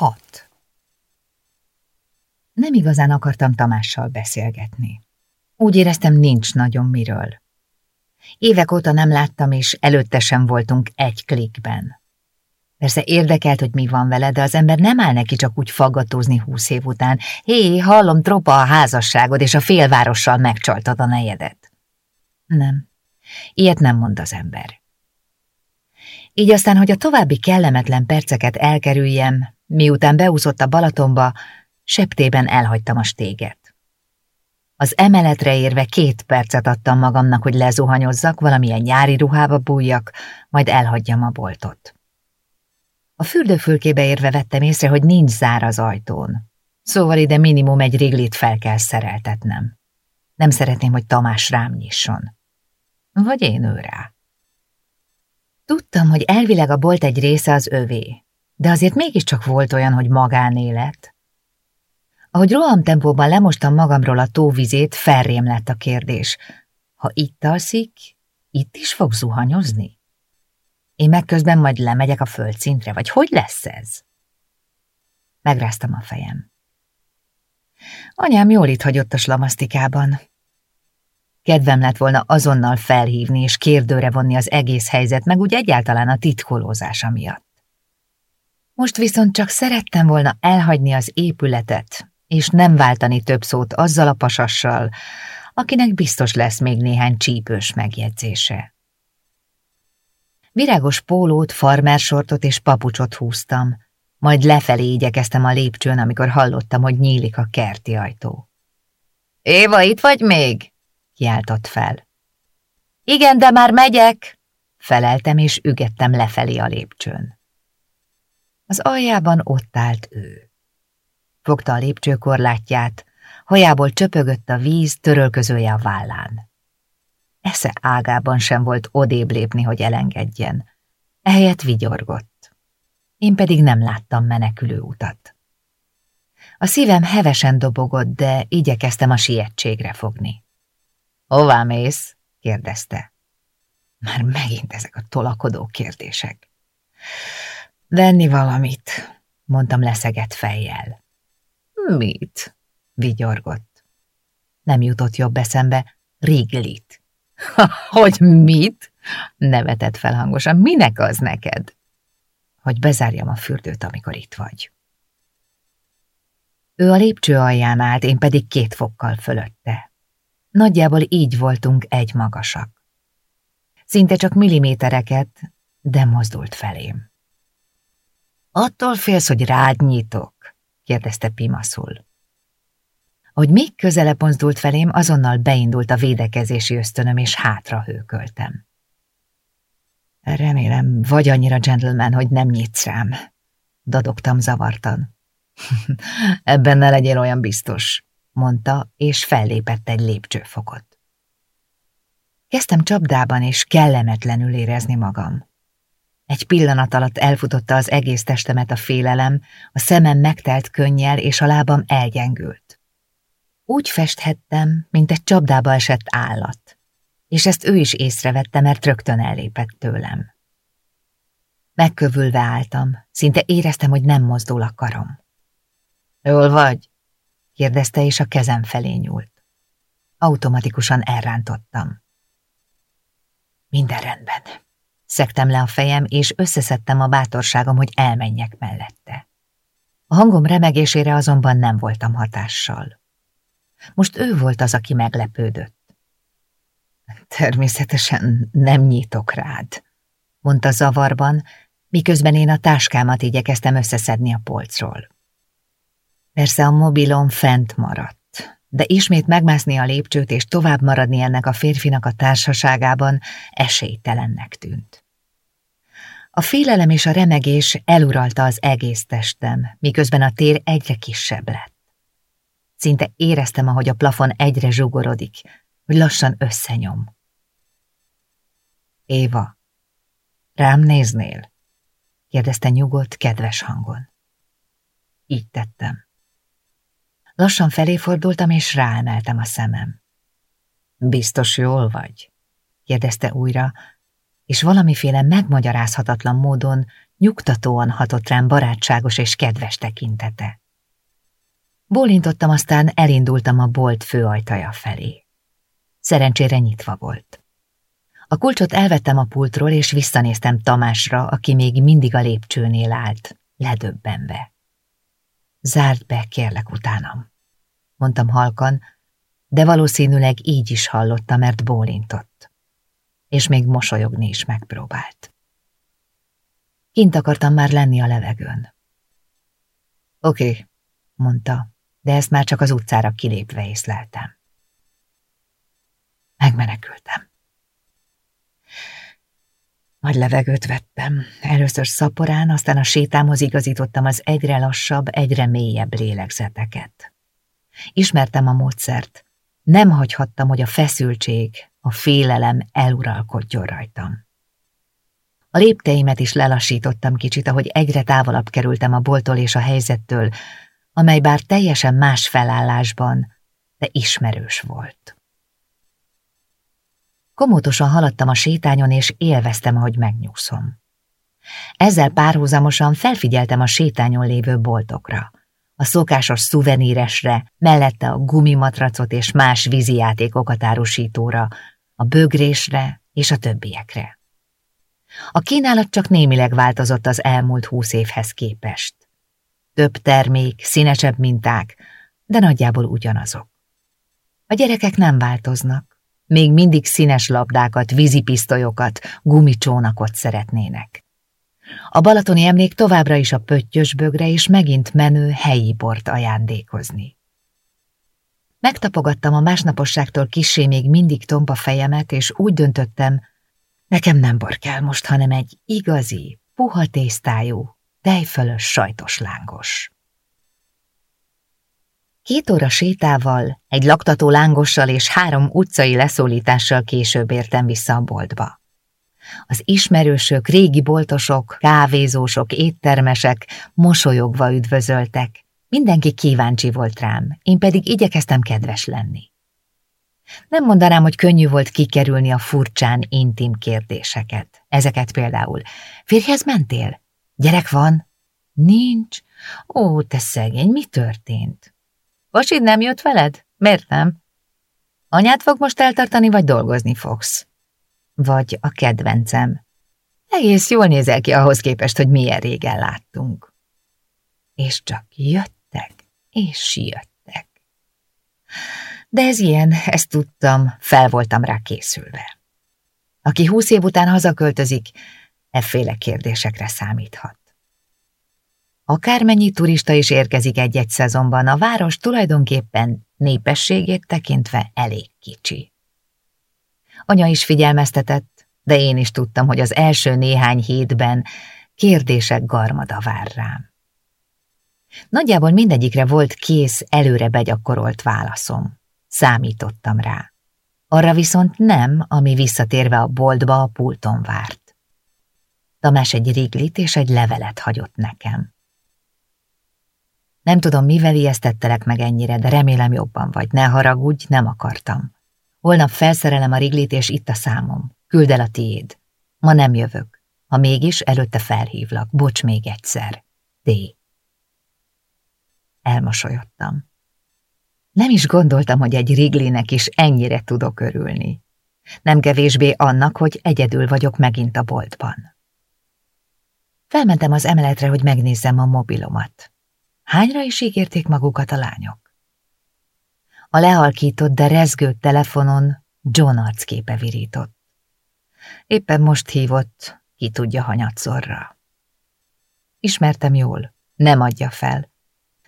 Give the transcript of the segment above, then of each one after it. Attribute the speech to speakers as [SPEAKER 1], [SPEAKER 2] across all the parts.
[SPEAKER 1] Hat. Nem igazán akartam Tamással beszélgetni. Úgy éreztem, nincs nagyon miről. Évek óta nem láttam, és előtte sem voltunk egy klikben. Persze érdekelt, hogy mi van vele, de az ember nem áll neki csak úgy faggatózni húsz év után. Hé, hallom, tropa a házasságod, és a félvárossal megcsaltad a nejedet. Nem, ilyet nem mond az ember. Így aztán, hogy a további kellemetlen perceket elkerüljem, miután beúszott a Balatonba, septében elhagytam a stéget. Az emeletre érve két percet adtam magamnak, hogy lezuhanyozzak, valamilyen nyári ruhába bújjak, majd elhagyjam a boltot. A fürdőfülkébe érve vettem észre, hogy nincs zár az ajtón. Szóval ide minimum egy riglit fel kell szereltetnem. Nem szeretném, hogy Tamás rám nyisson. Vagy én ő rá. Tudtam, hogy elvileg a bolt egy része az övé, de azért mégiscsak volt olyan, hogy magánélet. Ahogy rohamtempóban lemostam magamról a tóvizét, felrém lett a kérdés. Ha itt alszik, itt is fog zuhanyozni? Én meg közben majd lemegyek a földszintre, vagy hogy lesz ez? Megráztam a fejem. Anyám jól itt hagyott a slamasztikában. Kedvem lett volna azonnal felhívni és kérdőre vonni az egész helyzet, meg úgy egyáltalán a titkolózása miatt. Most viszont csak szerettem volna elhagyni az épületet, és nem váltani több szót azzal a pasassal, akinek biztos lesz még néhány csípős megjegyzése. Virágos pólót, farmersortot és papucsot húztam, majd lefelé igyekeztem a lépcsőn, amikor hallottam, hogy nyílik a kerti ajtó. – Éva, itt vagy még? – kiáltott fel. – Igen, de már megyek! – feleltem, és ügettem lefelé a lépcsőn. Az aljában ott állt ő. Fogta a lépcsőkorlátját, hajából csöpögött a víz, törölközője a vállán. Esze ágában sem volt odébb lépni, hogy elengedjen. Ehelyett vigyorgott. Én pedig nem láttam menekülő utat. A szívem hevesen dobogott, de igyekeztem a sietségre fogni. Hová mész? kérdezte. Már megint ezek a tolakodó kérdések. Venni valamit, mondtam leszegett fejjel. Mit? vigyorgott. Nem jutott jobb eszembe, Riglit. Hogy mit? Nevetett fel hangosan. Minek az neked? Hogy bezárjam a fürdőt, amikor itt vagy. Ő a lépcső alján állt, én pedig két fokkal fölötte. Nagyjából így voltunk egy magasak. Szinte csak millimétereket, de mozdult felém. Attól félsz, hogy rád nyitok? kérdezte Pimaszul. Hogy még közelebb mozdult felém, azonnal beindult a védekezési ösztönöm, és hátra hőköltem. Remélem, vagy annyira gentleman, hogy nem nyitsz rám. Dadogtam zavartan. Ebben ne legyél olyan biztos, mondta, és fellépett egy lépcsőfokot. Kezdtem csapdában, és kellemetlenül érezni magam. Egy pillanat alatt elfutotta az egész testemet a félelem, a szemem megtelt könnyel, és a lábam elgyengült. Úgy festhettem, mint egy csapdába esett állat, és ezt ő is észrevette, mert rögtön ellépett tőlem. Megkövülve álltam, szinte éreztem, hogy nem mozdul a karom. Jól vagy? kérdezte, és a kezem felé nyúlt. Automatikusan elrántottam. Minden rendben. Szektem le a fejem, és összeszedtem a bátorságom, hogy elmenjek mellette. A hangom remegésére azonban nem voltam hatással. Most ő volt az, aki meglepődött. Természetesen nem nyitok rád, mondta zavarban, miközben én a táskámat igyekeztem összeszedni a polcról. Persze a mobilom fent maradt, de ismét megmászni a lépcsőt és tovább maradni ennek a férfinak a társaságában esélytelennek tűnt. A félelem és a remegés eluralta az egész testem, miközben a tér egyre kisebb lett. Szinte éreztem, ahogy a plafon egyre zsugorodik, hogy lassan összenyom. Éva, rám néznél? kérdezte nyugodt, kedves hangon. Így tettem. Lassan felé fordultam, és ráemeltem a szemem. Biztos jól vagy? kérdezte újra, és valamiféle megmagyarázhatatlan módon Nyugtatóan hatott rám barátságos és kedves tekintete. Bólintottam, aztán elindultam a bolt főajtaja felé. Szerencsére nyitva volt. A kulcsot elvettem a pultról, és visszanéztem Tamásra, aki még mindig a lépcsőnél állt, ledöbbenve. Zárd be, kérlek utánam, mondtam halkan, de valószínűleg így is hallotta, mert bólintott. És még mosolyogni is megpróbált. Kint akartam már lenni a levegőn. Oké, okay, mondta, de ezt már csak az utcára kilépve észleltem. Megmenekültem. Nagy levegőt vettem. Először szaporán, aztán a sétámhoz igazítottam az egyre lassabb, egyre mélyebb lélegzeteket. Ismertem a módszert. Nem hagyhattam, hogy a feszültség, a félelem eluralkodjon rajtam. A lépteimet is lelassítottam kicsit, ahogy egyre távolabb kerültem a boltól és a helyzettől, amely bár teljesen más felállásban, de ismerős volt. Komótosan haladtam a sétányon, és élveztem, ahogy megnyugszom. Ezzel párhuzamosan felfigyeltem a sétányon lévő boltokra. A szokásos szuveníresre, mellette a gumimatracot és más vízi játékokat árusítóra, a bögrésre és a többiekre. A kínálat csak némileg változott az elmúlt húsz évhez képest. Több termék, színesebb minták, de nagyjából ugyanazok. A gyerekek nem változnak, még mindig színes labdákat, vízipisztolyokat, gumicsónakot szeretnének. A balatoni emlék továbbra is a pöttyös bögre és megint menő helyi bort ajándékozni. Megtapogattam a másnaposságtól kissé még mindig tompa fejemet, és úgy döntöttem, nekem nem bor kell most, hanem egy igazi, puha tésztájú, tejfölös sajtos lángos. Két óra sétával, egy laktató lángossal és három utcai leszólítással később értem vissza a boltba. Az ismerősök, régi boltosok, kávézósok, éttermesek mosolyogva üdvözöltek. Mindenki kíváncsi volt rám, én pedig igyekeztem kedves lenni. Nem mondanám, hogy könnyű volt kikerülni a furcsán intim kérdéseket. Ezeket például. Férjhez mentél? Gyerek van? Nincs. Ó, te szegény, mi történt? Vasid nem jött veled? Miért nem? Anyát fog most eltartani, vagy dolgozni fogsz? Vagy a kedvencem. Egész jól nézel ki ahhoz képest, hogy milyen régen láttunk. És csak jöttek, és jöttek. De ez ilyen, ezt tudtam, fel voltam rá készülve. Aki húsz év után hazaköltözik, efféle kérdésekre számíthat. Akármennyi turista is érkezik egy-egy szezonban, a város tulajdonképpen népességét tekintve elég kicsi. Anya is figyelmeztetett, de én is tudtam, hogy az első néhány hétben kérdések garmada vár rám. Nagyjából mindegyikre volt kész, előre begyakorolt válaszom. Számítottam rá. Arra viszont nem, ami visszatérve a boltba a pulton várt. Tamás egy riglit és egy levelet hagyott nekem. Nem tudom, mivel ijesztettelek meg ennyire, de remélem jobban vagy. Ne haragudj, nem akartam. Holnap felszerelem a riglit, és itt a számom. Küld el a tiéd. Ma nem jövök. Ha mégis, előtte felhívlak. Bocs még egyszer. D. Elmosolyodtam. Nem is gondoltam, hogy egy riglinek is ennyire tudok örülni. Nem kevésbé annak, hogy egyedül vagyok megint a boltban. Felmentem az emeletre, hogy megnézzem a mobilomat. Hányra is ígérték magukat a lányok? A lehalkított, de rezgő telefonon John arcképe virított. Éppen most hívott, ki tudja hanyatszorra. Ismertem jól, nem adja fel.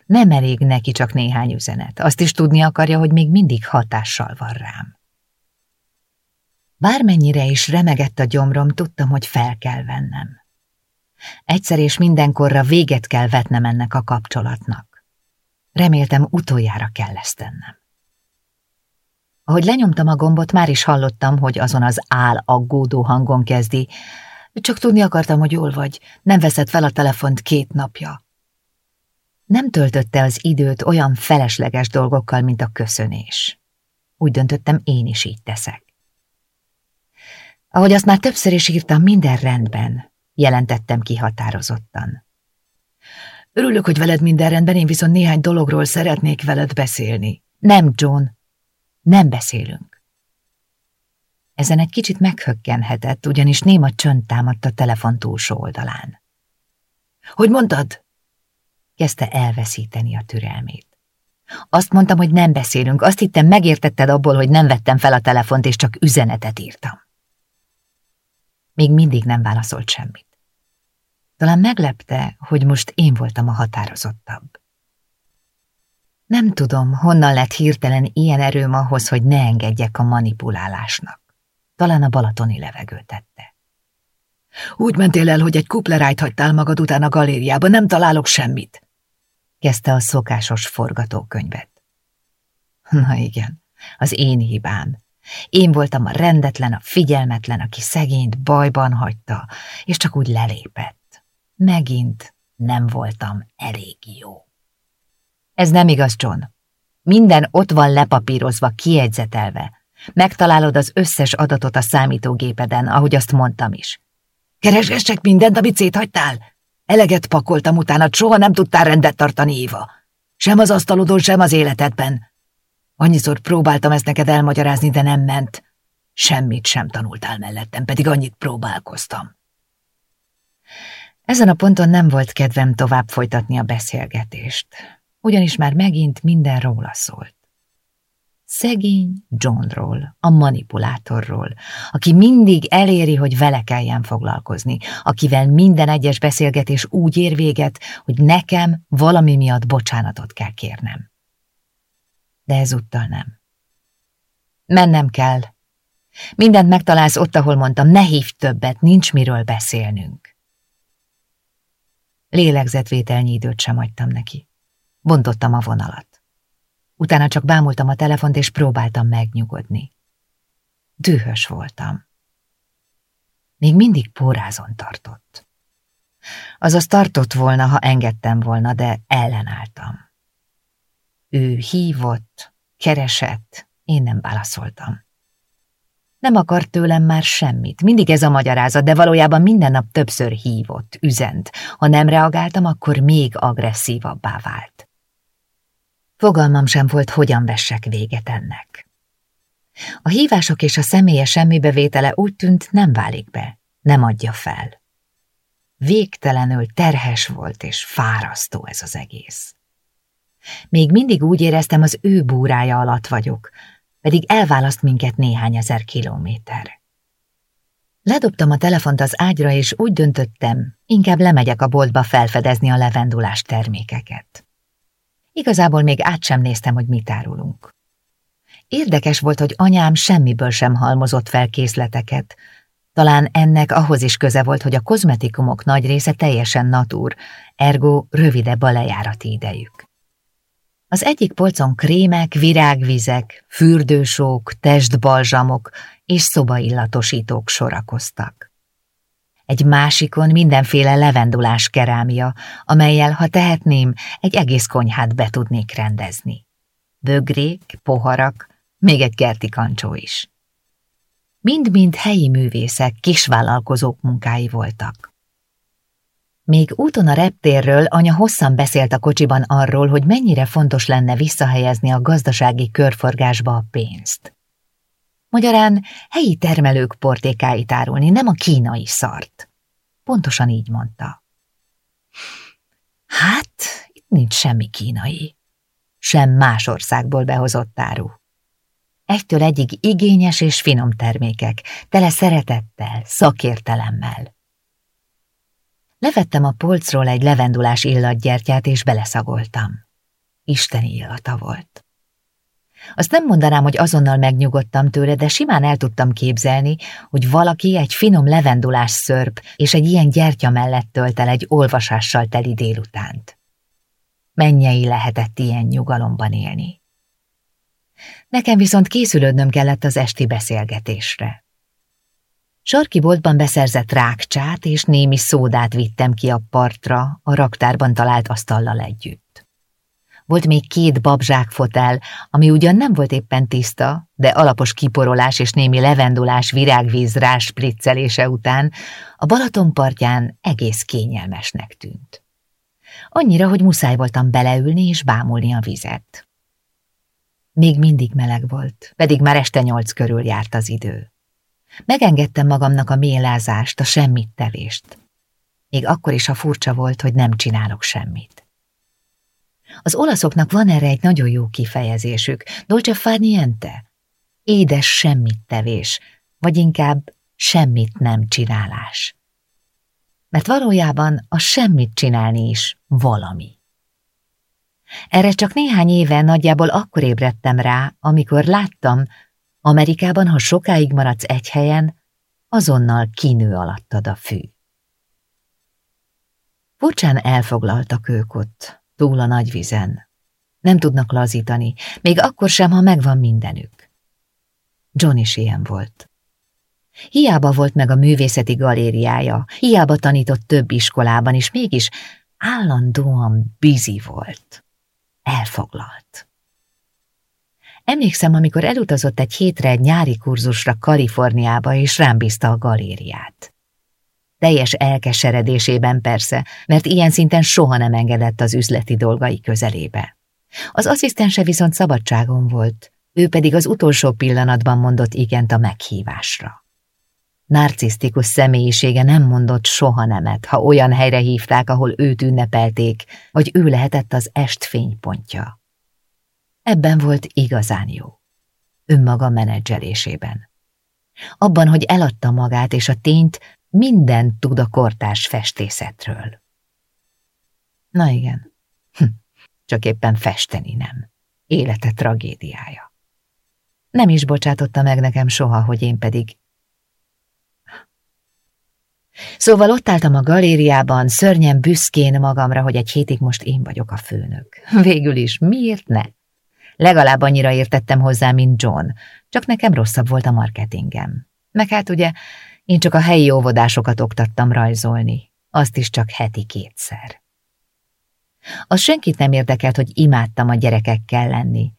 [SPEAKER 1] Nem elég neki csak néhány üzenet, azt is tudni akarja, hogy még mindig hatással van rám. Bármennyire is remegett a gyomrom, tudtam, hogy fel kell vennem. Egyszer és mindenkorra véget kell vetnem ennek a kapcsolatnak. Reméltem utoljára kell ezt tennem. Ahogy lenyomtam a gombot, már is hallottam, hogy azon az áll aggódó hangon kezdi. Csak tudni akartam, hogy jól vagy, nem veszed fel a telefont két napja. Nem töltötte az időt olyan felesleges dolgokkal, mint a köszönés. Úgy döntöttem, én is így teszek. Ahogy azt már többször is írtam, minden rendben, jelentettem ki határozottan.
[SPEAKER 2] Örülök, hogy veled minden rendben, én viszont néhány dologról szeretnék veled beszélni.
[SPEAKER 1] Nem, John, nem beszélünk. Ezen egy kicsit meghökkenhetett, ugyanis néma csönd támadt a telefon túlsó oldalán.
[SPEAKER 2] Hogy mondtad?
[SPEAKER 1] Kezdte elveszíteni a türelmét. Azt mondtam, hogy nem beszélünk, azt hittem megértetted abból, hogy nem vettem fel a telefont, és csak üzenetet írtam. Még mindig nem válaszolt semmit. Talán meglepte, hogy most én voltam a határozottabb. Nem tudom, honnan lett hirtelen ilyen erőm ahhoz, hogy ne engedjek a manipulálásnak. Talán a balatoni levegő tette.
[SPEAKER 2] Úgy mentél el, hogy egy kuplerájt hagytál magad után a galériában, nem találok semmit.
[SPEAKER 1] Kezdte a szokásos forgatókönyvet. Na igen, az én hibám. Én voltam a rendetlen, a figyelmetlen, aki szegényt bajban hagyta, és csak úgy lelépett. Megint nem voltam elég jó. Ez nem igaz, John. Minden ott van lepapírozva, kiegyzetelve. Megtalálod az összes adatot a számítógépeden, ahogy azt mondtam is.
[SPEAKER 2] Keresgessek mindent, amit széthagytál? Eleget pakoltam utána, soha nem tudtál rendet tartani, Éva. Sem az asztalodon, sem az életedben. Annyiszor próbáltam ezt neked elmagyarázni, de nem ment. Semmit sem tanultál mellettem, pedig annyit próbálkoztam.
[SPEAKER 1] Ezen a ponton nem volt kedvem tovább folytatni a beszélgetést, ugyanis már megint minden róla szólt. Szegény Johnról, a manipulátorról, aki mindig eléri, hogy vele kelljen foglalkozni, akivel minden egyes beszélgetés úgy ér véget, hogy nekem valami miatt bocsánatot kell kérnem. De ezúttal nem. Mennem kell. Mindent megtalálsz ott, ahol mondtam, ne hívj többet, nincs miről beszélnünk. Lélegzetvételnyi időt sem hagytam neki. Bontottam a vonalat. Utána csak bámultam a telefont, és próbáltam megnyugodni. Dühös voltam. Még mindig pórázon tartott. Azaz tartott volna, ha engedtem volna, de ellenálltam. Ő hívott, keresett, én nem válaszoltam. Nem akart tőlem már semmit, mindig ez a magyarázat, de valójában minden nap többször hívott, üzent. Ha nem reagáltam, akkor még agresszívabbá vált. Fogalmam sem volt, hogyan vessek véget ennek. A hívások és a személye semmibevétele úgy tűnt, nem válik be, nem adja fel. Végtelenül terhes volt és fárasztó ez az egész. Még mindig úgy éreztem, az ő búrája alatt vagyok, pedig elválaszt minket néhány ezer kilométer. Ledobtam a telefont az ágyra, és úgy döntöttem, inkább lemegyek a boltba felfedezni a levendulás termékeket. Igazából még át sem néztem, hogy mit árulunk. Érdekes volt, hogy anyám semmiből sem halmozott fel készleteket. Talán ennek ahhoz is köze volt, hogy a kozmetikumok nagy része teljesen natúr, ergo rövidebb a lejárati idejük. Az egyik polcon krémek, virágvizek, fürdősók, testbalzsamok és szobaillatosítók sorakoztak egy másikon mindenféle levendulás kerámia, amelyel, ha tehetném, egy egész konyhát be tudnék rendezni. Bögrék, poharak, még egy kerti kancsó is. Mind-mind helyi művészek, kisvállalkozók munkái voltak. Még úton a reptérről anya hosszan beszélt a kocsiban arról, hogy mennyire fontos lenne visszahelyezni a gazdasági körforgásba a pénzt. Magyarán helyi termelők portékáit árulni, nem a kínai szart. Pontosan így mondta. Hát, itt nincs semmi kínai. Sem más országból behozott áru. Egytől egyig igényes és finom termékek, tele szeretettel, szakértelemmel. Levettem a polcról egy levendulás illatgyertyát, és beleszagoltam. Isteni illata volt. Azt nem mondanám, hogy azonnal megnyugodtam tőle, de simán el tudtam képzelni, hogy valaki egy finom levendulás szörp és egy ilyen gyertya mellett tölt el egy olvasással teli délutánt. Mennyei lehetett ilyen nyugalomban élni. Nekem viszont készülődnöm kellett az esti beszélgetésre. Sarki boltban beszerzett rákcsát és némi szódát vittem ki a partra, a raktárban talált asztallal együtt. Volt még két babzsák fotel, ami ugyan nem volt éppen tiszta, de alapos kiporolás és némi levendulás virágvíz spriccelése után a Balaton partján egész kényelmesnek tűnt. Annyira, hogy muszáj voltam beleülni és bámulni a vizet. Még mindig meleg volt, pedig már este nyolc körül járt az idő. Megengedtem magamnak a mélázást, a semmit tevést. Még akkor is, a furcsa volt, hogy nem csinálok semmit. Az olaszoknak van erre egy nagyon jó kifejezésük, dolce far niente, édes semmit tevés, vagy inkább semmit nem csinálás. Mert valójában a semmit csinálni is valami. Erre csak néhány éve nagyjából akkor ébredtem rá, amikor láttam, Amerikában, ha sokáig maradsz egy helyen, azonnal kinő alattad a fű. Furcsán elfoglaltak ők ott, túl a nagy vizen. Nem tudnak lazítani, még akkor sem, ha megvan mindenük. John is ilyen volt. Hiába volt meg a művészeti galériája, hiába tanított több iskolában, és mégis állandóan bizi volt. Elfoglalt. Emlékszem, amikor elutazott egy hétre egy nyári kurzusra Kaliforniába, és rám bízta a galériát. Teljes elkeseredésében persze, mert ilyen szinten soha nem engedett az üzleti dolgai közelébe. Az asszisztense viszont szabadságon volt, ő pedig az utolsó pillanatban mondott igent a meghívásra. Narcisztikus személyisége nem mondott soha nemet, ha olyan helyre hívták, ahol őt ünnepelték, vagy ő lehetett az est fénypontja. Ebben volt igazán jó. Önmaga menedzselésében. Abban, hogy eladta magát és a tényt, minden tud a kortárs festészetről. Na igen, hm, csak éppen festeni nem. Élete tragédiája. Nem is bocsátotta meg nekem soha, hogy én pedig... Szóval ott álltam a galériában, szörnyen büszkén magamra, hogy egy hétig most én vagyok a főnök. Végül is miért ne? Legalább annyira értettem hozzá, mint John, csak nekem rosszabb volt a marketingem. Meg hát ugye én csak a helyi óvodásokat oktattam rajzolni, azt is csak heti kétszer. Az senkit nem érdekelt, hogy imádtam a gyerekekkel lenni,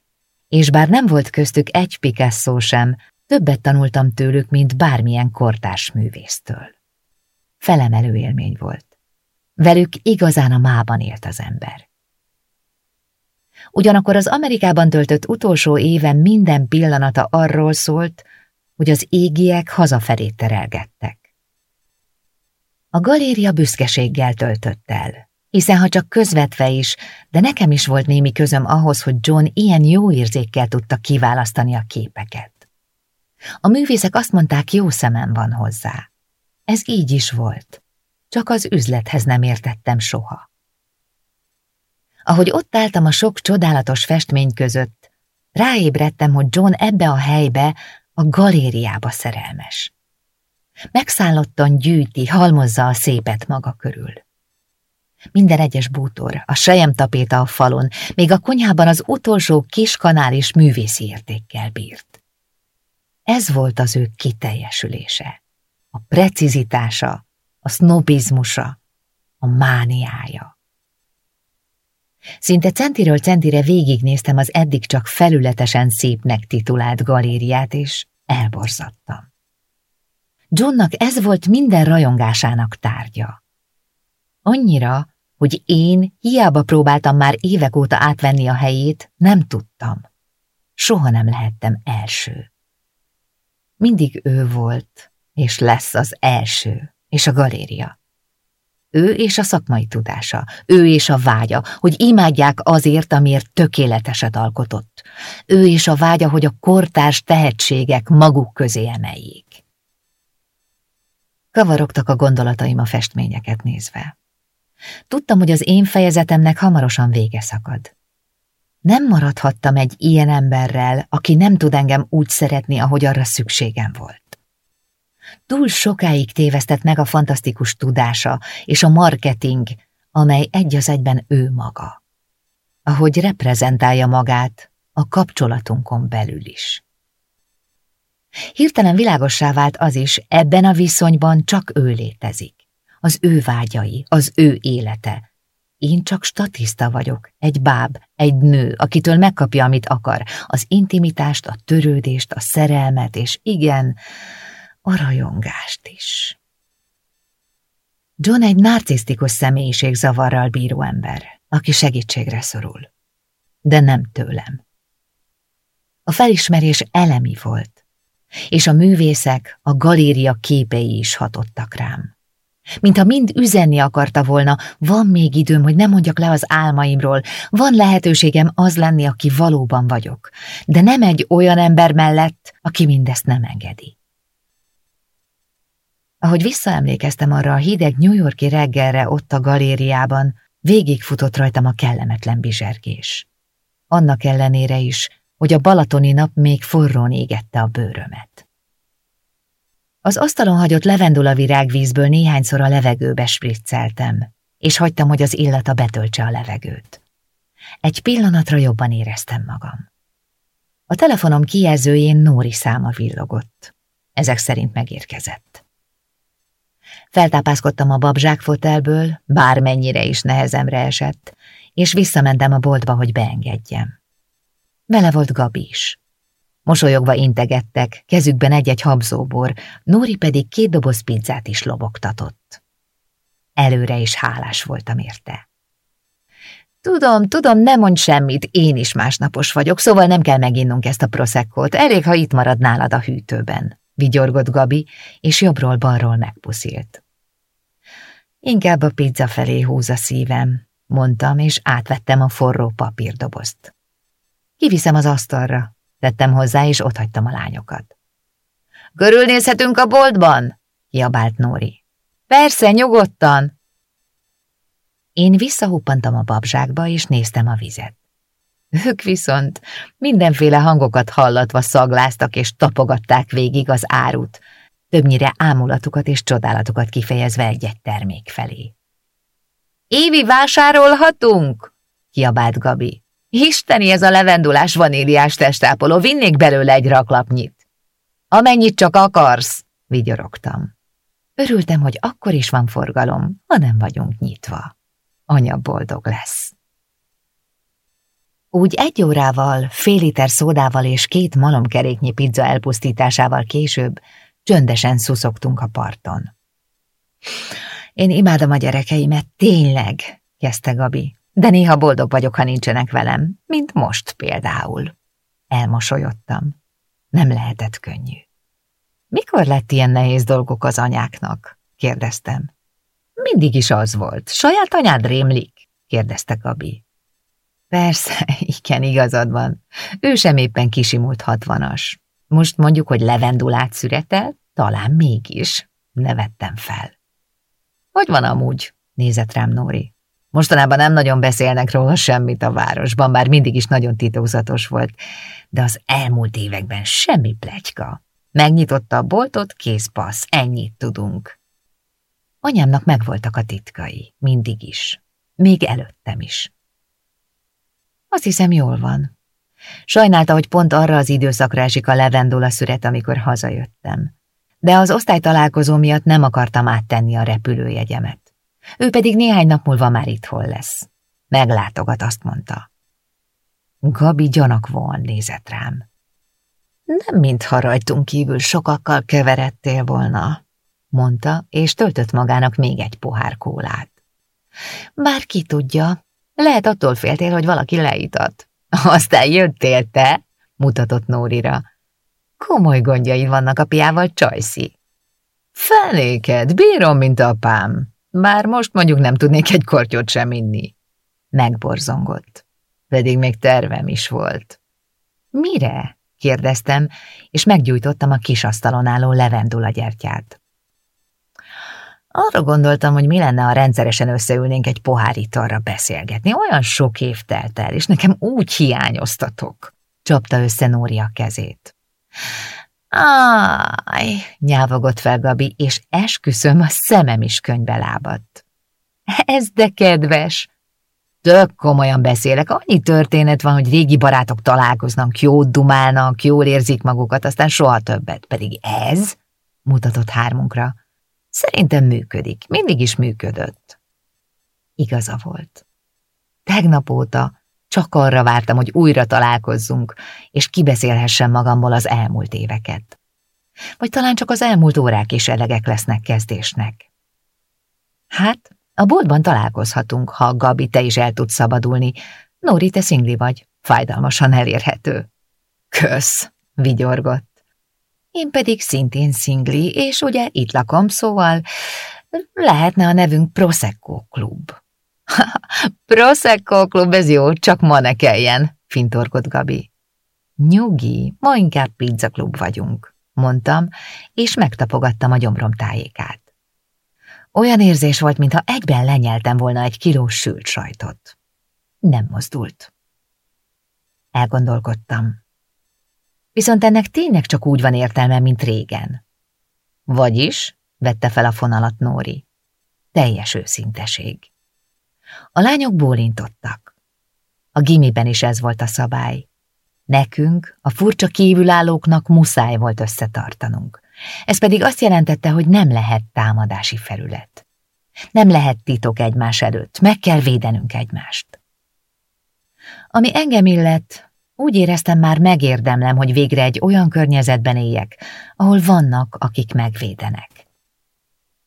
[SPEAKER 1] és bár nem volt köztük egy Picasso sem, többet tanultam tőlük, mint bármilyen kortárs művésztől. Felemelő élmény volt. Velük igazán a mában élt az ember. Ugyanakkor az Amerikában töltött utolsó éven minden pillanata arról szólt, hogy az égiek hazafelé terelgettek. A galéria büszkeséggel töltött el, hiszen ha csak közvetve is, de nekem is volt némi közöm ahhoz, hogy John ilyen jó érzékkel tudta kiválasztani a képeket. A művészek azt mondták, jó szemem van hozzá. Ez így is volt, csak az üzlethez nem értettem soha. Ahogy ott álltam a sok csodálatos festmény között, ráébredtem, hogy John ebbe a helybe, a galériába szerelmes. Megszállottan gyűjti, halmozza a szépet maga körül. Minden egyes bútor, a tapéta a falon, még a konyhában az utolsó kis kanál is művészi értékkel bírt. Ez volt az ő kiteljesülése, a precizitása, a sznobizmusa, a mániája. Szinte centiről centire végignéztem az eddig csak felületesen szépnek titulált galériát, és elborzadtam. Johnnak ez volt minden rajongásának tárgya. Annyira, hogy én hiába próbáltam már évek óta átvenni a helyét, nem tudtam. Soha nem lehettem első. Mindig ő volt, és lesz az első, és a galéria. Ő és a szakmai tudása, ő és a vágya, hogy imádják azért, amiért tökéleteset alkotott. Ő és a vágya, hogy a kortárs tehetségek maguk közé emeljék. Kavarogtak a gondolataim a festményeket nézve. Tudtam, hogy az én fejezetemnek hamarosan vége szakad. Nem maradhattam egy ilyen emberrel, aki nem tud engem úgy szeretni, ahogy arra szükségem volt. Túl sokáig tévesztett meg a fantasztikus tudása és a marketing, amely egy az egyben ő maga. Ahogy reprezentálja magát a kapcsolatunkon belül is. Hirtelen világossá vált az is, ebben a viszonyban csak ő létezik. Az ő vágyai, az ő élete, én csak statiszta vagyok, egy báb, egy nő, akitől megkapja, amit akar, az intimitást, a törődést, a szerelmet, és igen, a rajongást is. John egy narcisztikus személyiség zavarral bíró ember, aki segítségre szorul. De nem tőlem. A felismerés elemi volt, és a művészek, a galéria képei is hatottak rám. Mintha mind üzenni akarta volna, van még időm, hogy nem mondjak le az álmaimról, van lehetőségem az lenni, aki valóban vagyok, de nem egy olyan ember mellett, aki mindezt nem engedi. Ahogy visszaemlékeztem arra a hideg New Yorki reggelre ott a galériában, végigfutott rajtam a kellemetlen bizsergés. Annak ellenére is, hogy a balatoni nap még forrón égette a bőrömet. Az asztalon hagyott levendula virágvízből néhányszor a levegőbe spricceltem, és hagytam, hogy az illata betöltse a levegőt. Egy pillanatra jobban éreztem magam. A telefonom kijelzőjén Nóri száma villogott. Ezek szerint megérkezett. Feltápászkodtam a babzsák fotelből, bármennyire is nehezemre esett, és visszamentem a boltba, hogy beengedjem. Vele volt Gabi is. Mosolyogva integettek, kezükben egy-egy habzóbor, Nóri pedig két doboz pizzát is lobogtatott. Előre is hálás voltam érte. Tudom, tudom, nem mondj semmit, én is másnapos vagyok, szóval nem kell meginnunk ezt a proszekkót, elég, ha itt marad nálad a hűtőben, vigyorgott Gabi, és jobbról-balról megpuszilt. Inkább a pizza felé húz a szívem, mondtam, és átvettem a forró papírdobozt. Kiviszem az asztalra, tettem hozzá, és otthagytam a lányokat. Körülnézhetünk a boltban? jabált Nóri. Persze, nyugodtan. Én visszahuppantam a babzsákba, és néztem a vizet. Ők viszont mindenféle hangokat hallatva szagláztak és tapogatták végig az árut, többnyire ámulatukat és csodálatukat kifejezve egy-egy termék felé. Évi, vásárolhatunk? kiabált Gabi. Isteni ez a levendulás vaníliás testápoló, vinnék belőle egy raklapnyit. Amennyit csak akarsz, vigyorogtam. Örültem, hogy akkor is van forgalom, ha nem vagyunk nyitva. Anya boldog lesz. Úgy egy órával, fél liter szódával és két malomkeréknyi pizza elpusztításával később csöndesen szuszogtunk a parton. Én imádom a gyerekeimet, tényleg, kezdte Gabi de néha boldog vagyok, ha nincsenek velem, mint most például. Elmosolyodtam. Nem lehetett könnyű. Mikor lett ilyen nehéz dolgok az anyáknak? kérdeztem. Mindig is az volt. Saját anyád rémlik? kérdezte Gabi. Persze, igen, igazad van. Ő sem éppen kisimult hatvanas. Most mondjuk, hogy levendulát szüretel? Talán mégis. Nevettem fel. Hogy van amúgy? nézett rám Nóri. Mostanában nem nagyon beszélnek róla semmit a városban, bár mindig is nagyon titokzatos volt, de az elmúlt években semmi plegyka. Megnyitotta a boltot, kész passz, ennyit tudunk. Anyámnak megvoltak a titkai, mindig is. Még előttem is. Azt hiszem, jól van. Sajnálta, hogy pont arra az időszakra esik a levendula szüret, amikor hazajöttem. De az osztálytalálkozó miatt nem akartam áttenni a repülőjegyemet. Ő pedig néhány nap múlva már itthon lesz. Meglátogat, azt mondta. Gabi gyanakvóan nézett rám. Nem mintha rajtunk kívül sokakkal keveredtél volna, mondta, és töltött magának még egy pohár kólát. Bár ki tudja, lehet attól féltél, hogy valaki leítat. Aztán jöttél te, mutatott Nórira. Komoly gondjai vannak a piával, Csajszi. Feléked, bírom, mint apám, bár most mondjuk nem tudnék egy kortyot sem inni. Megborzongott. Pedig még tervem is volt. Mire? kérdeztem, és meggyújtottam a kis asztalon álló levendula gyertyát. Arra gondoltam, hogy mi lenne, ha rendszeresen összeülnénk egy pohár italra beszélgetni. Olyan sok év telt el, és nekem úgy hiányoztatok. Csapta össze Nóri a kezét. Áj, nyávogott fel Gabi, és esküszöm, a szemem is könyvbe lábadt. Ez de kedves! Tök komolyan beszélek, annyi történet van, hogy régi barátok találkoznak, jót dumálnak, jól érzik magukat, aztán soha többet. Pedig ez, mutatott hármunkra, szerintem működik, mindig is működött. Igaza volt. tegnap óta csak arra vártam, hogy újra találkozzunk, és kibeszélhessem magamból az elmúlt éveket. Vagy talán csak az elmúlt órák is elegek lesznek kezdésnek. Hát, a boltban találkozhatunk, ha Gabi, te is el tudsz szabadulni. Nori, te szingli vagy, fájdalmasan elérhető. Kösz, vigyorgott. Én pedig szintén szingli, és ugye itt lakom, szóval lehetne a nevünk Prosecco Klub. Prosecco Klub, ez jó, csak ma ne kelljen, fintorgott Gabi. Nyugi, ma inkább pizza klub vagyunk, mondtam, és megtapogattam a gyomrom tájékát. Olyan érzés volt, mintha egyben lenyeltem volna egy kilós sült sajtot. Nem mozdult. Elgondolkodtam. Viszont ennek tényleg csak úgy van értelme, mint régen. Vagyis, vette fel a fonalat Nóri. Teljes őszinteség. A lányok bólintottak. A gimiben is ez volt a szabály. Nekünk, a furcsa kívülállóknak muszáj volt összetartanunk. Ez pedig azt jelentette, hogy nem lehet támadási felület. Nem lehet titok egymás előtt, meg kell védenünk egymást. Ami engem illet, úgy éreztem már megérdemlem, hogy végre egy olyan környezetben éljek, ahol vannak, akik megvédenek.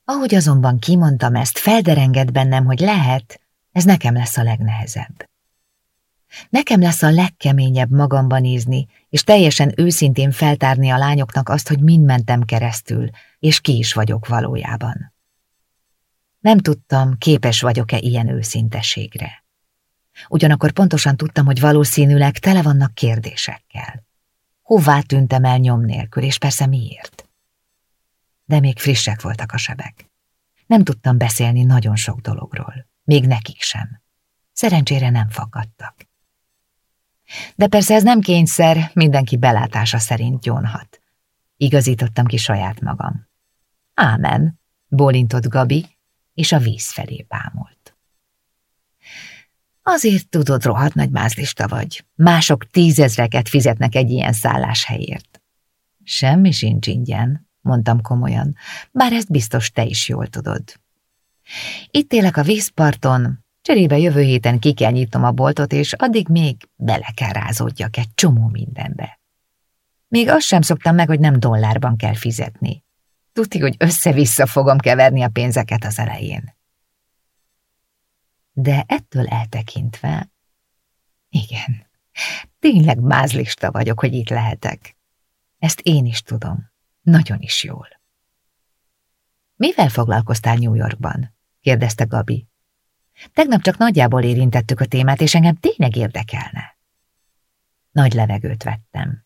[SPEAKER 1] Ahogy azonban kimondtam ezt, felderenged bennem, hogy lehet, ez nekem lesz a legnehezebb. Nekem lesz a legkeményebb magamban nézni, és teljesen őszintén feltárni a lányoknak azt, hogy mind mentem keresztül, és ki is vagyok valójában. Nem tudtam, képes vagyok-e ilyen őszintességre. Ugyanakkor pontosan tudtam, hogy valószínűleg tele vannak kérdésekkel. Hová tűntem el nyom nélkül, és persze miért? De még frissek voltak a sebek. Nem tudtam beszélni nagyon sok dologról, még nekik sem. Szerencsére nem fakadtak. De persze ez nem kényszer, mindenki belátása szerint gyónhat. Igazítottam ki saját magam. Ámen, bólintott Gabi, és a víz felé bámult. Azért tudod, rohadt nagy mázlista vagy. Mások tízezreket fizetnek egy ilyen szálláshelyért. Semmi sincs ingyen, mondtam komolyan, bár ezt biztos te is jól tudod. Itt élek a vízparton, Cserébe jövő héten ki kell nyitnom a boltot, és addig még bele kell rázódjak egy csomó mindenbe. Még azt sem szoktam meg, hogy nem dollárban kell fizetni. Tudti, hogy össze-vissza fogom keverni a pénzeket az elején. De ettől eltekintve, igen, tényleg mázlista vagyok, hogy itt lehetek. Ezt én is tudom, nagyon is jól. Mivel foglalkoztál New Yorkban? kérdezte Gabi. Tegnap csak nagyjából érintettük a témát, és engem tényleg érdekelne. Nagy levegőt vettem.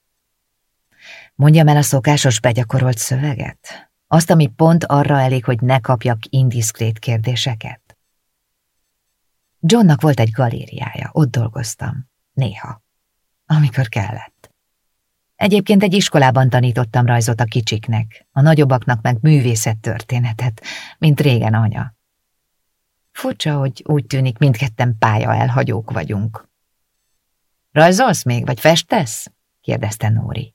[SPEAKER 1] Mondjam el a szokásos begyakorolt szöveget? Azt, ami pont arra elég, hogy ne kapjak indiszkrét kérdéseket? Johnnak volt egy galériája, ott dolgoztam. Néha. Amikor kellett. Egyébként egy iskolában tanítottam rajzot a kicsiknek, a nagyobbaknak meg művészettörténetet, mint régen anya. Furcsa, hogy úgy tűnik, mindketten pálya elhagyók vagyunk. Rajzolsz még, vagy festesz? kérdezte Nóri.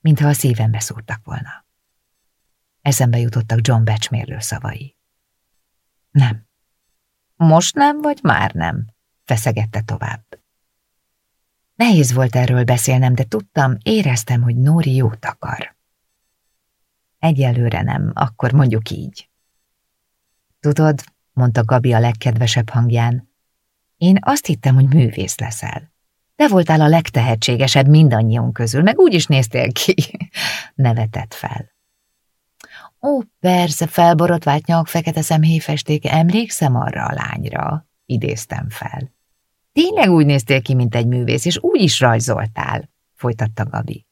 [SPEAKER 1] Mintha a szívembe szúrtak volna. Eszembe jutottak John becsmérlő szavai. Nem. Most nem, vagy már nem? feszegette tovább. Nehéz volt erről beszélnem, de tudtam, éreztem, hogy Nóri jót akar. Egyelőre nem, akkor mondjuk így. Tudod, mondta Gabi a legkedvesebb hangján. Én azt hittem, hogy művész leszel. Te voltál a legtehetségesebb mindannyiunk közül, meg úgy is néztél ki. Nevetett fel. Ó, persze, felborotvált nyak, fekete szemhéjfesték, emlékszem arra a lányra, idéztem fel. Tényleg úgy néztél ki, mint egy művész, és úgy is rajzoltál, folytatta Gabi.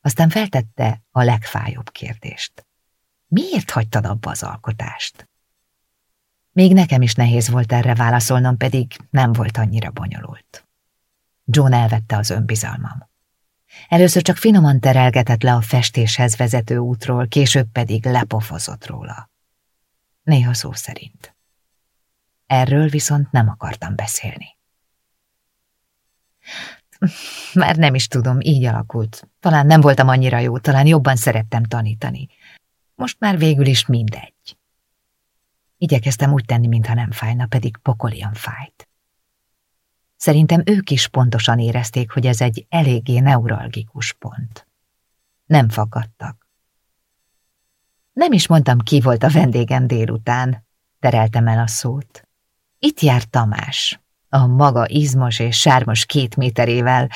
[SPEAKER 1] Aztán feltette a legfájóbb kérdést. Miért hagytad abba az alkotást? Még nekem is nehéz volt erre válaszolnom, pedig nem volt annyira bonyolult. John elvette az önbizalmam. Először csak finoman terelgetett le a festéshez vezető útról, később pedig lepofozott róla. Néha szó szerint. Erről viszont nem akartam beszélni. Már nem is tudom, így alakult. Talán nem voltam annyira jó, talán jobban szerettem tanítani. Most már végül is mindegy. Igyekeztem úgy tenni, mintha nem fájna, pedig pokolian fájt. Szerintem ők is pontosan érezték, hogy ez egy eléggé neuralgikus pont. Nem fakadtak. Nem is mondtam, ki volt a vendégem délután, tereltem el a szót. Itt jár Tamás, a maga izmos és sármos két méterével,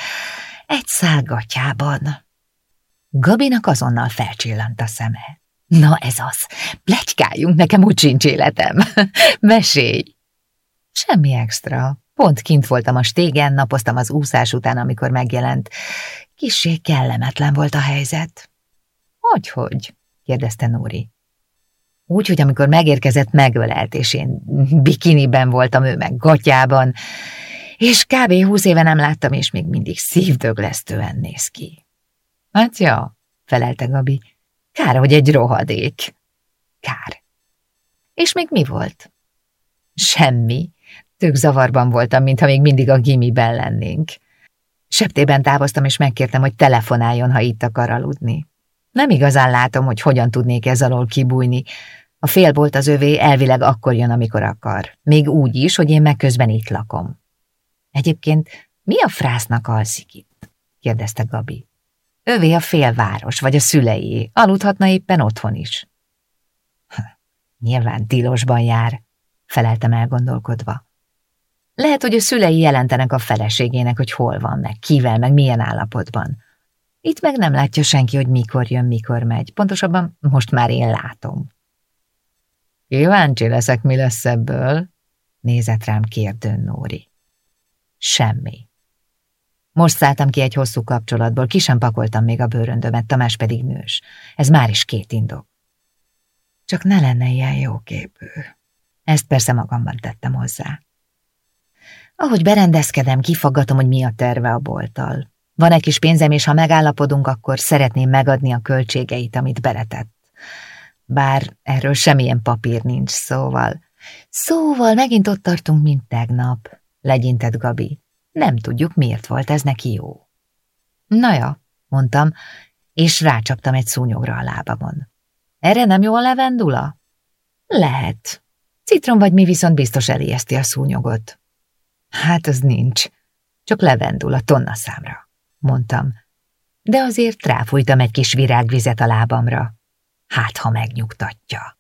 [SPEAKER 1] egy szálgatjában. Gabinak azonnal felcsillant a szeme. Na ez az, plegykáljunk, nekem úgy sincs életem. Mesélj! Semmi extra. Pont kint voltam a stégen, napoztam az úszás után, amikor megjelent. Kissé kellemetlen volt a helyzet. Hogy-hogy? kérdezte Nóri. Úgy, hogy amikor megérkezett, megölelt, és én bikiniben voltam, ő meg gatyában, és kb. húsz éve nem láttam, és még mindig szívdöglesztően néz ki. Hát ja, felelte Gabi, kár, hogy egy rohadék. Kár. És még mi volt? Semmi. Tök zavarban voltam, mintha még mindig a gimiben lennénk. Septében távoztam, és megkértem, hogy telefonáljon, ha itt akar aludni. Nem igazán látom, hogy hogyan tudnék ez alól kibújni. A fél volt az övé elvileg akkor jön, amikor akar. Még úgy is, hogy én meg közben itt lakom. Egyébként mi a frásznak alszik itt? kérdezte Gabi. Övé a félváros, vagy a szülei, aludhatna éppen otthon is. Nyilván tilosban jár, feleltem elgondolkodva. Lehet, hogy a szülei jelentenek a feleségének, hogy hol van, meg kivel, meg milyen állapotban. Itt meg nem látja senki, hogy mikor jön, mikor megy. Pontosabban most már én látom. Kíváncsi leszek, mi lesz ebből, nézett rám kérdőn Nóri. Semmi. Most szálltam ki egy hosszú kapcsolatból, ki sem pakoltam még a bőröndömet, Tamás pedig nős. Ez már is két indok. Csak ne lenne ilyen jóképű. Ezt persze magamban tettem hozzá. Ahogy berendezkedem, kifaggatom, hogy mi a terve a bolttal. Van egy kis pénzem, és ha megállapodunk, akkor szeretném megadni a költségeit, amit beletett. Bár erről semmilyen papír nincs, szóval... Szóval megint ott tartunk, mint tegnap, legyintett Gabi. Nem tudjuk, miért volt ez neki jó. Naja, mondtam, és rácsaptam egy szúnyogra a lábamon. Erre nem jó a levendula? Lehet. Citrom vagy mi viszont biztos elijeszti a szúnyogot. Hát az nincs, csak levendula tonna számra, mondtam. De azért ráfújtam egy kis virágvizet a lábamra. Hát, ha megnyugtatja.